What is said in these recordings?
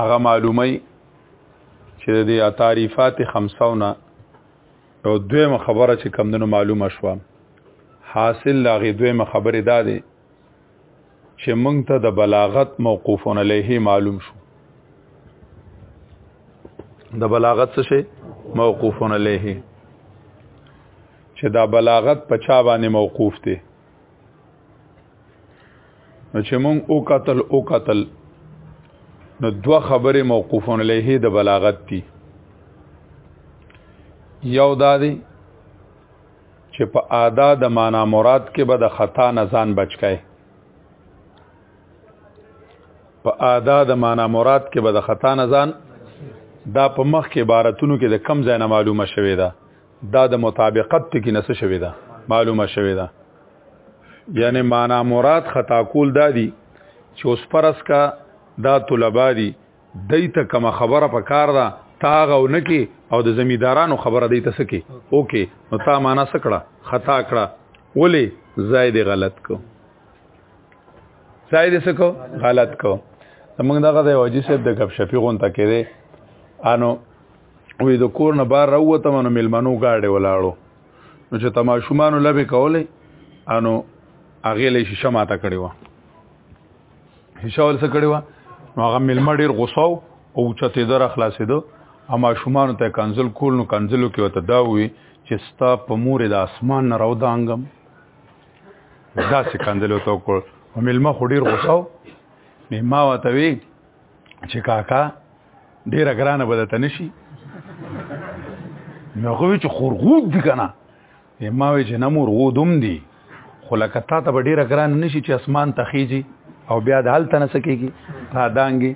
هغه معلومه چې د دې تعریفات خمسونه او دویمه خبره چې کمندونو معلومه شوه حاصل لاغې دویمه خبره دا ده چې مونږ ته د بلاغت موقوفون علیه معلوم شو د بلاغت څه شي موقوفون علیه چې دا بلاغت په چا باندې موقوف دی نو چې مونږ او قتل او قتل نو دوه خبره موقوفون له د بلاغت دي یو دا دی چې په ادا د معنا مراد کې به د خطا نه ځان بچکای په ادا د معنا مراد کې به د خطا نه ځان دا په مخ کې عبارتونو کې د کم ځای نه معلومه شوې ده دا د مطابقت ټکی نه څه شوی ده معلومه شوی ده یعنی معنا مراد خطا کول دادی چې اوس پرس کا دا طلبه دي دای ته کوم خبره په کار ده تاغه او نکی او د زمیدارانو خبره دی ته سکی اوکی نو تا معنا سکړه خطا کړه ولی زائد غلط کو زائد سکو غلط کو موږ دغه د واجی صاحب د غب شفیع غون ته کړي انو وې د کور نه بار راوته منو ملمنو گاډي ولاړو نو چې تماشومانو لبه کولې انو هغه له شیشه ماته کړی و شیشه ول څه کړی و نو هغه ملما ډیر غوسه او چته در خلاصېدو اما شومان ته کنزل کول نو کنزلو کې وته دا وی چې ستا په مور د اسمان نه راو دانګم دا څه کنزلو ته کول او ملما خو ډیر غوسه مې ما وته وی چې کاکا ډیره ګرانه بدته نشي نو خو چې خورغود دي کنه ما وی چې نمور غودم دي خو لکه تا ته ډیره ګرانه نشي چې اسمان ته خيږي او بیا د حالت نه سکیږي تا دانګي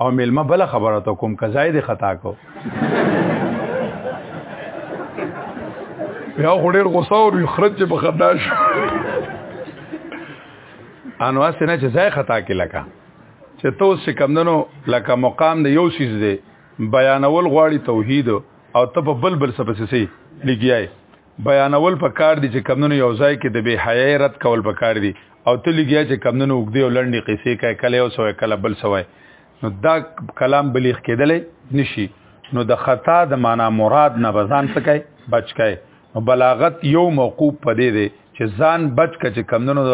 او ملما بل خبره ته کوم کزای دي خطا کو بیا خو ډیر غوسه او خرج چې بخداش انو اسنه چې ځای خطا کې لکه چې تو سې کمندنو لکه مقام د یو سیز دی بیانول غواړي توحید او ته په بل بل سپسې لګیای بیانول په کار دي چې کمندونو یو ځای کې د بے حیاي رد کول په کار دي او ته لګیا چې کمندونو وګدي او لنډي قصې کوي کله یو سوې کله بل سوې نو دا کلام بلیغ کېدلې نشي نو د خطا د معنا مراد نه بزان سکای بچ کای نو بلاغت یو موقوف پدې دی چې ځان بچ کچ کمندونو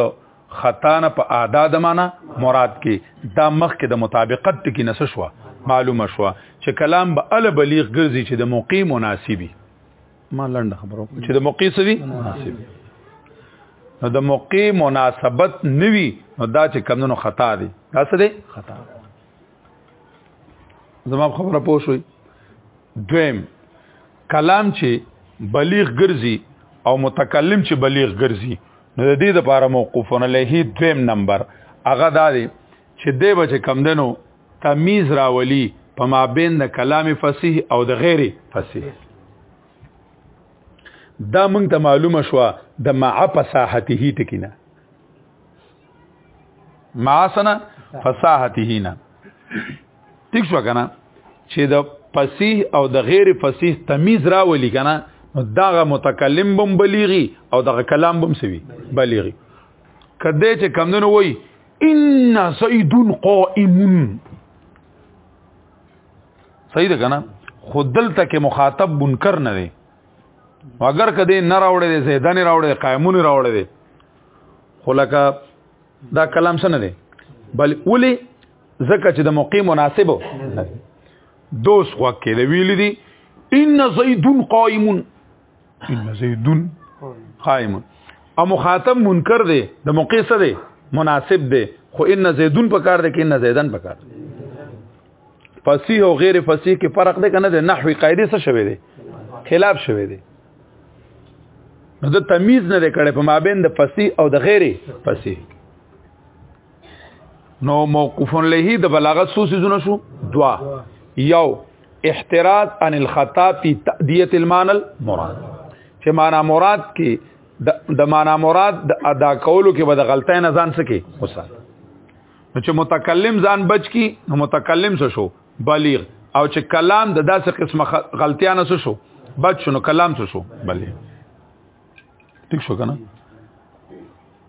خطا نه په ادا د معنا مراد کې دا مخ کې د مطابقت ټکی نس شو معلومه شو چې کلام به ال بلیغ ګرځي چې د موقع مناسبي ما لنډ خبرو چې د موقع سوي نو د موقع مناسبت نوي نو دا چې کمونو خطا دي دا څه دي خطا زما خبره پوه شوي دویم کلام چې بلیغ ګرځي او متکلم چې بلیغ ګرځي نو د دې لپاره موقوفن علیه دویم نمبر هغه دا دی چې دی به چې کم دنو تمیز راولي په مابین د کلام فصیح او د غیر فصیح دا مونږ ته معلومه شو د مع په ساحته ټکینه معاسنا فصاحتهینا ٹھیک شو کنه چې د فصیح او د غیر فصیح تمیز راولي کنه نو داغه متکلم بم بلیغي او دغه کلام بم سوي بلیغي کده چې کمندونو وای ان سید قائم سید کنه خودل تک مخاطب منکر نه دی اگر کده نه راوړې زیدانه راوړې قائمون راوړې خو لکه دا کلام څه نه دی بل ولي ځکه چې د موقع مناسب دوس خو کې دی ویل دي ان زیدون قائم ان زیدون قائم او مخاطب منکر دی د موقع سره دی مناسب دی خو ان زیدون په کار دی کې ان زیدن په کار فصیح او غیر فصیح کې فرق دی کنه د نحوی قاعده څه شوی دی خلاف شوی دی نو د تمیز نه کړي په مابین د فصیح او د غیر فصیح نو موقوف له د بلاغت سو سيزونه شو دوا یو احتراز عن الخطا فی تادیه المعنى المراد چې معنا مراد کې د معنا مراد د ادا کولو کې به د غلطۍ نه ځان سکی وسه نو چې متکلم ځان بچ کی نو متکلم څه شو بلیغ او چې کلام د داسې قسمه غلطیا نه شو بچ شو نو کلام څه شو بلیغ ټیک شو کنه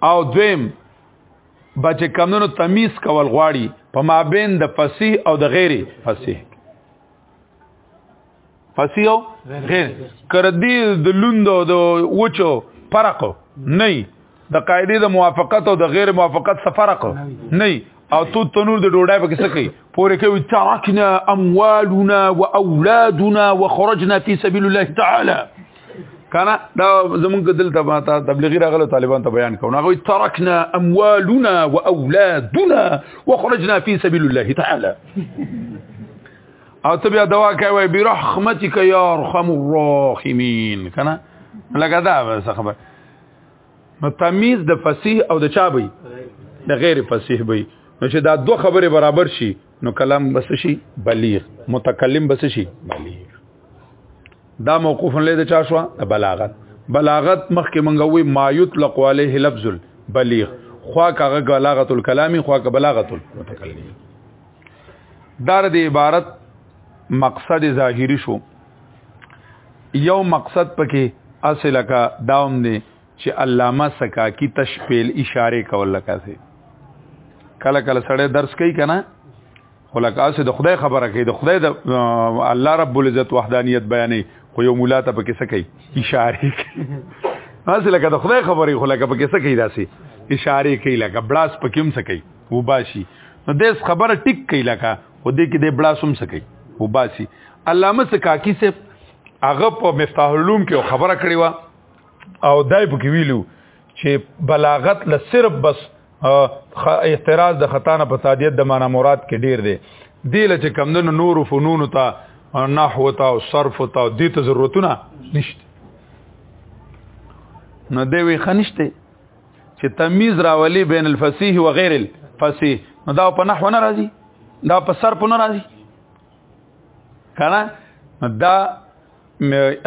او دویم بچ کمونو تمیز کول غواړي په مابین د فصیح او د غیر فصیح فصیح او غیر کر دې د لوند او د وچو فرق نه د قاعده د موافقت او د غیر موافقت څخه فرق نه او تو تنور د ډوډۍ په کیسه کوي پورې کوي ترکنا اموالنا واولادنا وخرجنا في سبيل الله تعالى کنه دا زمونږ دلته ما ته تبلیغي راغلو طالبان ته بیان کوو هغه ترکنا اموالنا واولادنا وخرجنا في سبيل الله تعالى او ته بیا دوا کوي برحمتک یا ارحم الراحمین کنه لکه دا بس خبر نو تمیز د فصیح او د چا بی د غیر فصیح بی نو چې دا دوه خبره برابر شي نو کلام بس شي بلیغ متکلم بس شي بلیغ دا موقوف له د چا شو د بلاغت بلاغت مخکې مونږ وی ما یطلق علیه لفظ البلیغ خوا کاغه بلاغت الکلامی خوا کا بلاغت المتکلم دار د عبارت مقصد ظاهری شو یو مقصد پکې اصله کا داوم دی چې علامه سکاکی تشپیل اشاره کول لکه سي کله کله سړی درس کوي کنه خلکاسه د خدای خبره کوي د خدای د الله رب العزت وحدانیت بیانې خو یو مولا ته پکې څه کوي اشاره کوي هسې لکه د خدای خبرې خو لکه پکې څه کوي داسې اشارې کوي لکه بلاس پکې هم څه کوي وباشي نو دې خبره ټیک کړي لکه خو دې کې دې بلا سم سکی او باسي علامه سکاکی سے هغه په مفتاح العلوم کې خبره کړې و او دای په کې ویلو چې بلاغت ل صرف بس اعتراض د خطا نه په تادیت د معنا مراد کې ډیر دی دی له چې کمندونو نور فنون ته نحو ته او صرف ته د ضرورتونه نشته نو دی وی خنشته چې تمیز راولي بین الفصیح و غیر الفصیح نو دا په نحو نه راځي دا په صرف نه راځي کنه دا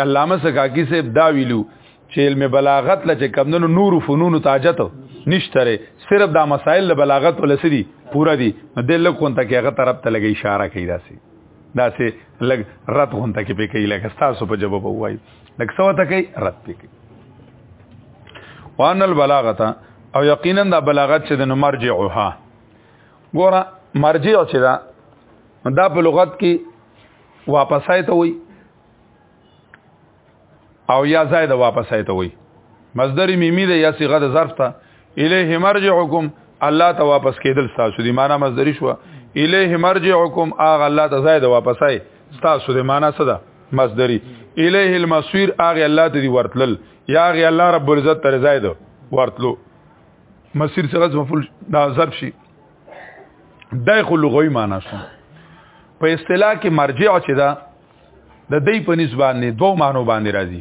علامه سکاکی سے دا ویلو چې علم بلاغت لچ کمندونو نور فنون تاجت نشتره صرف دا مسائل له بلاغت ولسدي پورا دي د لږ کون ته کې هغه طرف ته لګي اشاره کوي داسي داسي لږ رات غون ته کې په کې لګ تاسو په جواب وایي لکه څه وته کوي رد پی کوي وان البلاغه او یقینا دا بلاغت چې د نو مرجعها ګوره مرجع چې دا دا په لغت کې واپسای ته وي او یا زائد واپسای ته وي مصدر میمی ده یا صيغه د ظرف ته الیه مرجعکم الله ته واپس کېدل تاسو دی معنا مصدری شو الیه مرجعکم اغه الله ته زائد واپسای تاسو دی معنا څه ده مصدری الیه المصير اغه الله ته دی ورتلل یا اغه الله رب العزت تر زائد ورتلو مسیر څنګه مفعول دا ظرف شي دای خو لغوي معنا شو په اصطلاح کې مرجع چې دا د دې په نسبت باندې دوه معنی باندې راځي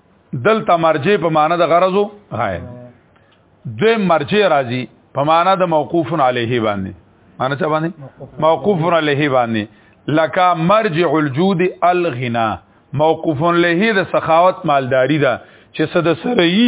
دلته مرجع په معنا د غرضو هاي دوی مرجع راځي په معنا د موقوف علیه باندې معنا چا باندې موقوف علیه باندې لکا مرجع الجود الغنا موقوف علیه د سخاوت مالداری ده چې صد سرئی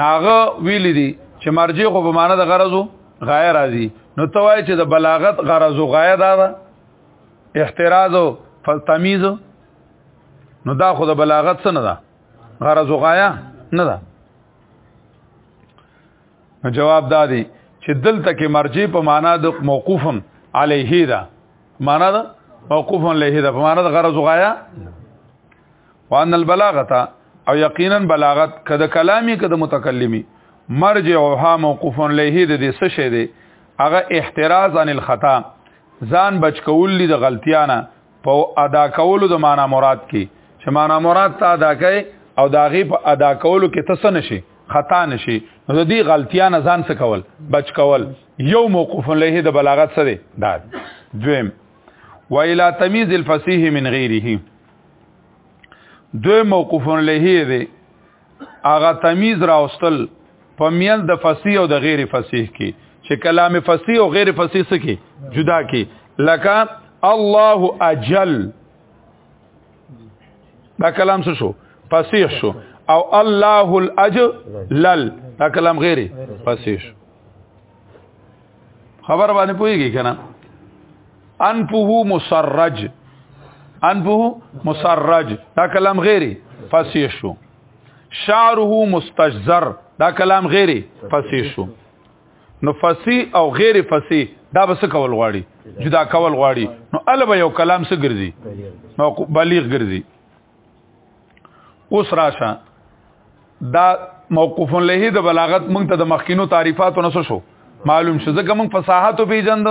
ناغه ویل دي چې مرجع خو په معنا د غرضو غایه راځي نو توای چې د بلاغت غرضو غایه دا ده احتراز او تمیز نو دا خو د بلاغت څه نه ده غرضو غایه نه ده نو جواب دا دی چې دلته کې مرجع په معنا د موقوفن علیه ده معنا ده موقوفن علیه ده په معنا د غرضو غایه وان البلاغه او یقینا بلاغت کده کلامی کده متکلمی مرجعها موقوف له دې دې څه شه دې هغه احتراز عن الخطا ځان بچ کول دي د غلطیانه په ادا کولو د معنا مراد کې چې معنا مراد ته ادا کوي او دا غي په ادا کولو کې تاسو نشي خطا نشي نو د دې غلطیانه ځان څه کول بچ کول یو موقوف له د بلاغت سره دا دویم و الى تمیز الفصیح من غیره دوی موقوف علیه دی هغه تمیز راوستل په میل د فصیح او د غیر فصیح کې چې کلام فصیح او غیر فصیح سکی جدا کې لکه الله اجل دا کلام څه شو فصیح شو او الله الاجلل دا کلام غیر فصیح شو خبر باندې پويږي کنه انفه مسرج انفه مسرج دا کلام غیري فصیح شو شعره مستجزر دا کلام غیري فصیح شو نو فصیح او غیر فصیح دا بس کول غواړي جدا کول غواړي نو الوب یو کلام څه ګرځي نو بلیغ ګرځي اوس راشه دا موقوف له د بلاغت مونږ ته د مخکینو تعریفاتو نسو شو معلوم شو ځکه مونږ فصاحت او پیجند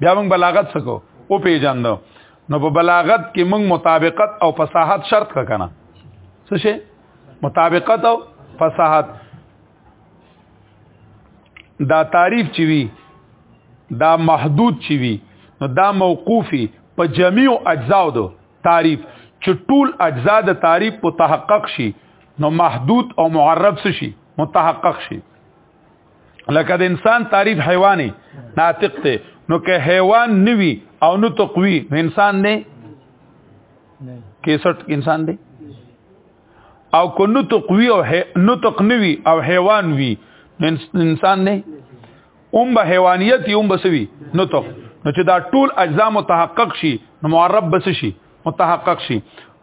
بیا مونږ بلاغت سکو او پیجند نو په بلاغت کې مونږ مطابقت او فصاحت شرط کا کنه څه شي مطابقت او فصاحت دا تعریف چی وی دا محدود چی وی نو دا موقوفی په جميع اجزاو دو تعریف چې ټول اجزا د تعریف په تحقق شي نو محدود او معرب څه شي متحقق شي لکه د انسان تعریف حیواني ناطق ته نو که حیوان نوي او نو تقوی نو انسان دی کیسټ انسان دی او کو نو تقوی او نو تقنوي او حیوان وي انسان دی هم به حیوانیت هم بسوي نطق نو چې دا ټول اجزا متحقق شي نو معرب بس شي متحقق شي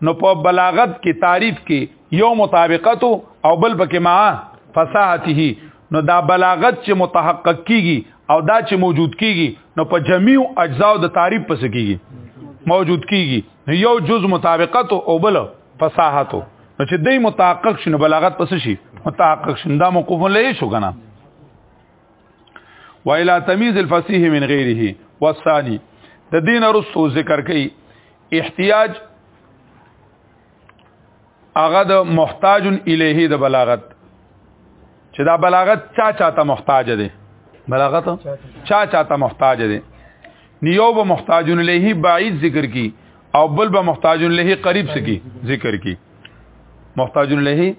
نو په بلاغت کې تعریف کې یو مطابقت او بل پکې ما فصاحته نو دا بلاغت چې متحقق کیږي او دا چې موجود کیږي نو په جميع اجزاء د تعریف پس کیږي موجود کیږي یو جز مطابقت او بل فصاحت نو چې دې متحقق شنو بلاغت پس شي متحقق شنو دا موقوف لې شو کنه و الى تمیز الفصیح من غیره والثانی د دین رسو ذکر کوي احتیاج هغه د محتاج الیه د بلاغت چې دا بلاغت چا چاته محتاج دی بلاغت چا چاته محتاج دی نیو به محتاج الیه بعید ذکر کی او بل به محتاج الیه قریب سکی ذکر کی محتاج الیه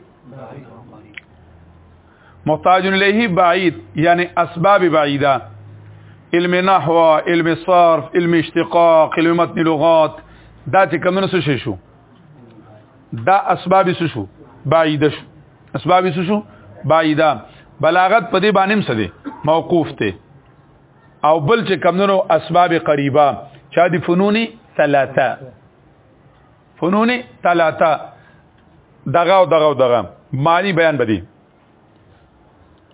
محتاج الیه بعید یعنی اسباب بعیده علم نحو علم صرف علم اشتقاق علم متن لغات دا چې کمنو څه شو دا اسباب څه شو بعیده شو اسباب څه شو بعیده بلاغت په دې باندې هم څه دي موقوف ته او بل چې کمنو اسباب قریبه چا دي فنونی ثلاثه فنون ثلاثه دغه او دغه او دغه معنی بیان بدی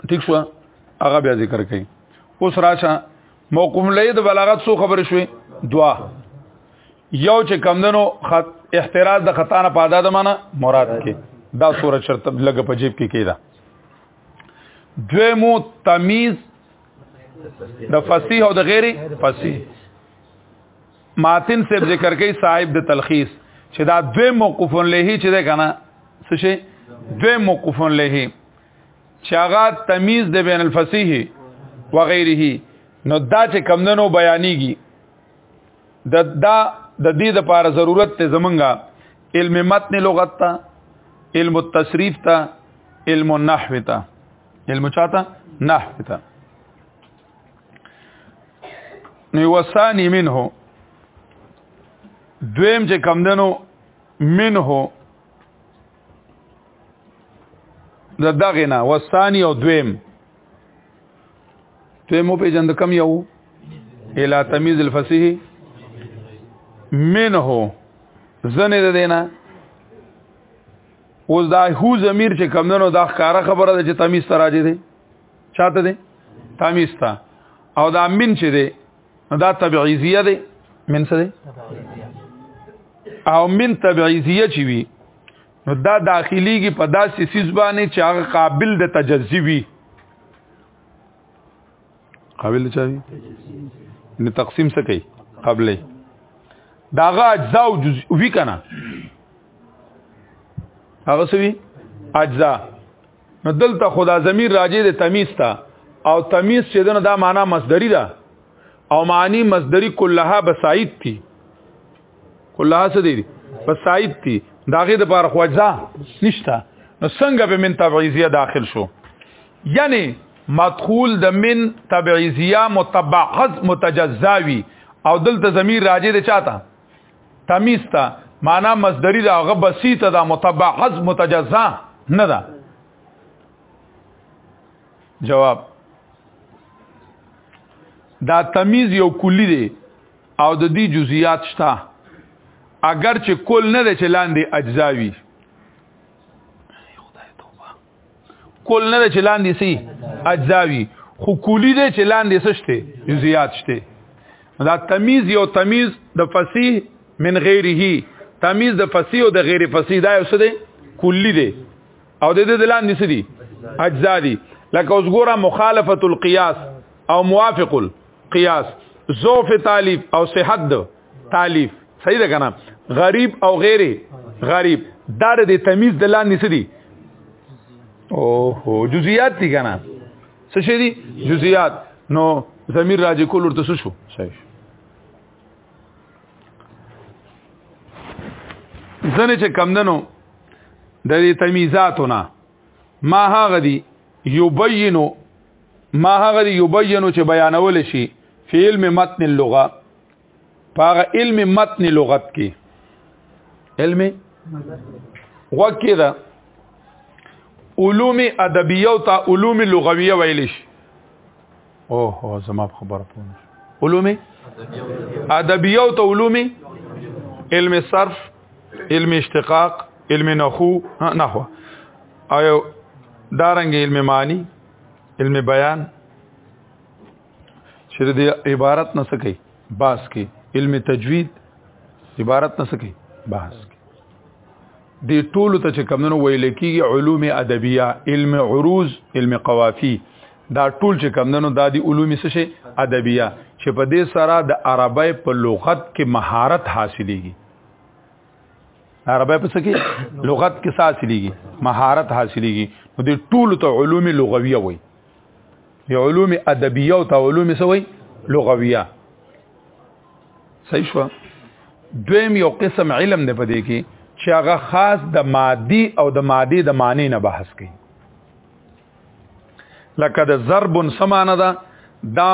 ٹھیک شو هغه بیا ذکر کړي اوس راشه موقوم لید بلاغت سو خبر شوي دوا یو چې کمندنو خط احتراز د خطا نه پاده د معنا مراد کې دا سوره شرط لګ په جیب کې کیدا دویمو تمیز د فصیح او د غیر فصیح ماتن صاحب ذکر کوي صاحب د تلخیص چې دا دوی موقوف له چې ده کنه څه شي دوی موقوف له چې هغه تمیز د بین الفصیح و غیره نو دا چې کمندنو بیانېږي د دا د دې د لپاره ضرورت ته زمونږه علم متن لغت ته علم التصریف ته علم النحو ته علم چاته نحو ته نو وسانی منه دویم چې کم دنو منه د دغه نه وسانی او دویم ته مو په جند کم یو الا تمیز الفصیح منه زنه ده دینه اوس دا هو ضمیر چې کم دنو دا ښکارا خبره ده چې تمیز تراجه دي چاته دی تامیز تا او دا من چې دی نو دا تبعیزیه دی من څه دی او من تبعیزیه چې وي نو دا داخليږي په داسې سیس باندې چې هغه قابل د تجزی وي قابل چا وي نو تقسیم څه کوي قبلې داغه اجزا او جزء وی کنه هغه سوي اجزا نو دلته خدا ضمیر راجع د تمیز ته او تمیز چې دنه دا معنا مصدری ده او معنی مصدری کلها بسایت تی کلها څه دی بسایت تی داغه د پاره خوځه نشته نو څنګه به من تبعیزیه داخل شو یعنی مدخول د من تبعیزیه متبعز متجزاوی او دلته ضمیر راجع د چاته تمیز تا معنا مصدری دا غ بسیطه دا متبعز متجزا نه ده جواب دا تمیز یو کلی دی او د دې جزئیات شته اگر چې کول نه دی چې لاندې اجزاوي کول نه چې لاندې سي اجزاوي خو کولی دی چې لاندې سشته جزئیات شته دا تمیز یو تمیز د فصیح من غیره تمیز د فصیح او د غیر فصیح دا یو څه دی کلی دی او د دې دلان نس دي اجزا دي لکه اوس ګوره مخالفه القياس او موافق القياس ضعف تالیف او صحت تالیف صحیح ده کنه غریب او غیر غریب دا د تمیز د لاندې سدي او هو جزئیات دي کنه څه شي دي جزئیات نو ضمیر راځي کول ورته شو صحیح زنه چې کم دنو د دې تمیزاتونه ما هغه دي یبینو ما هغه دي یبینو چې بیانول شي فعل می متن اللغه پاغه علم متن لغت کې علم وکړه علوم ادبیه او تا علوم لغویه ویل شي او هو زما خبره پوه علوم ادبیه او تا علوم علم صرف علم اشتقاق علم نحو نحو او دارنګ علم معنی علم بیان چې د عبارت نه سکی باس کې علم تجوید عبارت نه سکی باس کې د ټولو ته چې کمونو ویل کېږي علوم ادبیه علم عروض علم قوافی دا ټول چې کمندنو د دې علومي څه شي ادبیه چې په دې سره د عربی په لغت کې مهارت حاصلېږي عربی په څه کې لغت کې حاصلېږي مهارت حاصلېږي نو دې ټول ته علوم لغویه وایي یو علوم ادبیه او تا علوم سوی لغویه صحیح شو دویم یو قسم علم دی پدې کې چې هغه خاص د مادي او د مادي د معنی نه بحث کوي لکه د ضرب سمانه ده دا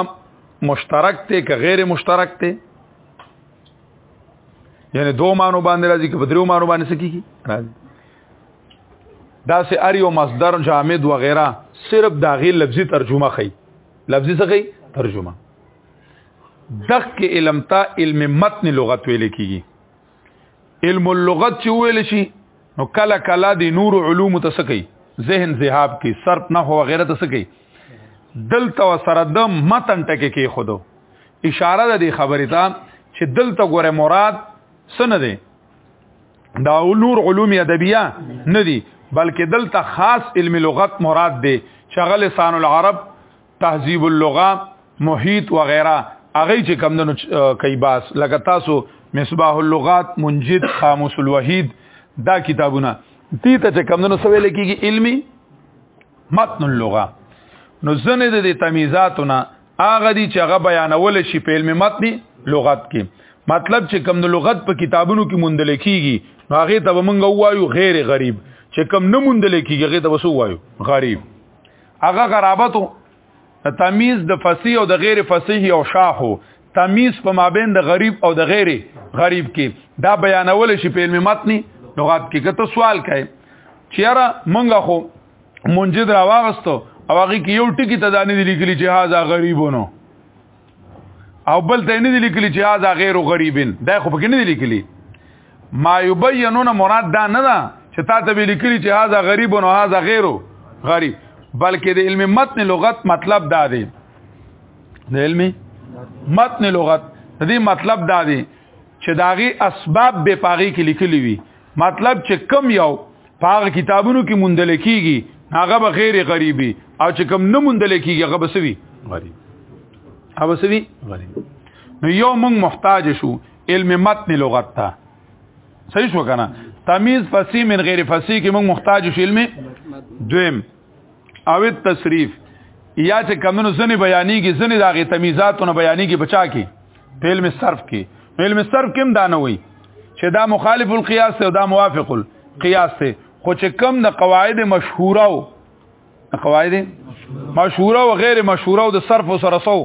مشترک ته که غیر مشترک ته یعنی دو مانو باندې راځي که په درو مانو باندې سکیږي راځي دا سه ار یو مصدر جامد و غیره صرف دا غي لفظي ترجمه خي لفظي څه خي ترجمه دغ کې علم تا علم متن لغت ویل کیږي علم اللغت چې ویل شي نو کله کله د نور علوم ته سکی ذهن ذهاب کې صرف نه هو غیره ته سکی دلته سره د متن ټکي کې خودو اشاره ده د خبرې ته چې دلته ګوره مراد سن دی دا نور علوم ادبیه نه دي بلکې دلته خاص علم لغت مراد دی شغل لسان العرب تهذیب اللغه محیط وغیرہ هغه چې کم دنو کوي باس لکه تاسو مصباح اللغات منجد قاموس الوحید دا کتابونه دې ته چې کم دنو سویل کېږي علمي متن اللغه نو زنه د تمیزاتونه هغه دي چې هغه بیانول شي په علم متن لغت کې مطلب چې کم د لغت په کتابونو کې موندل کیږي هغه ته موږ وایو غیر غریب چې کم نه موندل کیږي هغه ته وسو وایو غریب هغه غرابتو تمیز د فصیح او د غیر فصیح او شاخو تمیز په مابین د غریب او د غیر غریب کې دا بیانول شي په علم متن لغت کې کته سوال کوي چیرې مونږ خو منجد را واغستو او هغه کې یو ټکی ته دانه لیکلی چې هاذا غریبونو او بل ته نه لیکلی چې هاذا غیر غریبین دا خو پکې نه لیکلی ما یبینون مراد دا نه ده چې تا ته لیکلی چې هاذا غریبونو هاذا غیر غریب بلکې د علم متن لغت مطلب دا دی د علم متن لغت دې مطلب دا دی چې داغي اسباب به پاغي کې لیکلی وي مطلب چې کم یو په هغه کتابونو کې موندل کیږي هغه به غیر غریبي او چې کم نه موندل کیږي هغه به سوي غریب هغه سوي غریب نو یو موږ محتاج شو علم متن لغت ته صحیح شو کنه تمیز فصیح من غیر فصیح کې موږ محتاج شو علم دویم او تصریف یا چې کمنو ځنې بیانېږي ځنې د هغې تمیزاتونه بیانېږي په چا کې په علم صرف کې نو علم صرف کې هم دا نه وي چې دا مخالف القیاس دی او دا موافق القیاس دی خو چې کم د قواعد مشهوره او قواعد مشهوره او غیر مشهوره او د صرف سره سو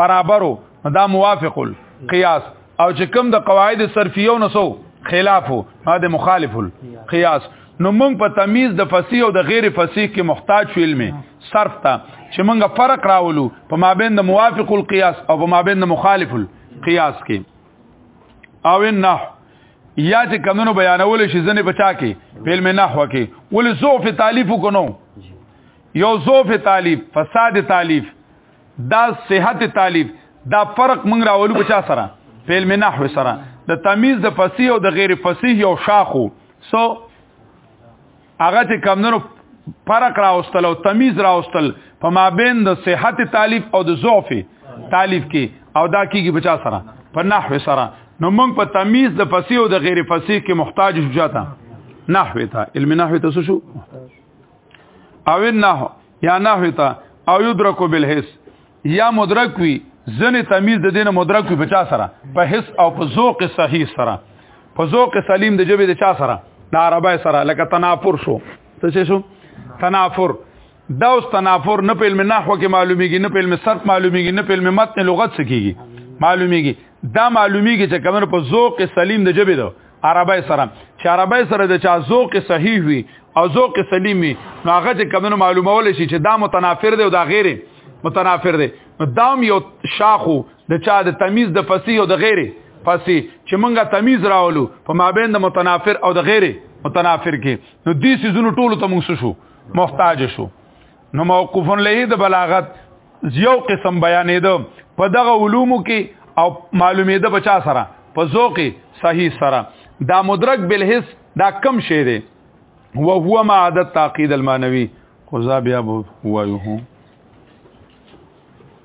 برابرو دا موافق القياس او چې کوم د قواعد صرفیو نسو خلافو دا مخالف القياس نو موږ په تمیز د فصیح او د غیر فصیح کې محتاج شو علم صرف ته چې موږ فرق راولو په مابین د موافق القياس او په مابین د مخالف القياس کې او نه یا چې کمونو بیانول شي ځنه بچا کې په علم نحو کې ول زوف تالیف کو نو یو زوف تالیف فساد تالیف دا صحت تالیف دا فرق مونږ راولو په چا سره په علم نحو سره د تمیز د فصیح او د غیر فصیح یو شاخو سو هغه چې کمنو فرق راوستل او تمیز راوستل په مابین د صحت تالیف او د ضعف تالیف کې او دا کیږي بچا سره په نحو سره نو موږ په تمیز د فصیح او د غیر فصیح کې محتاج شو جاته نحو ته علم نحو ته شو او نه یا نحو ته او یدرکو بالحس یا مدرک وی ځنې تمیز د دینه مدرک وی بچا سره په حس او په ذوق صحیح سره په ذوق سلیم د جبه د چا سره د عربی سره لکه تنافر شو څه شي شو تنافر دا اوس تنافر نه په علم نحو کې معلومیږي نه په علم صرف معلومیږي نه په علم متن لغت څه کیږي معلومیږي دا معلومیږي چې کمر په ذوق سلیم د جبه ده عربی سره چې عربی سره د چا ذوق صحیح وي او ذوق سلیم وي نو هغه چې کمنو معلومول شي چې دا متنافر دی او دا غیر متنافر دی نو دام یو شاخو د چا د تمیز د فصیح او د غیر فصیح چې مونږه تمیز راولو په مابین د متنافر او د غیر متنافر کې نو دې سيزونو ټولو ته مونږ شو محتاج شو نو موقوف له د بلاغت یو قسم بیانې ده په دغه علومو کې او معلومې ده بچا سره په ذوق صحیح سره دا مدرک بالحس دا کم شی دی او هو ما عادت تعقید المانوی خو ځا بیا وایو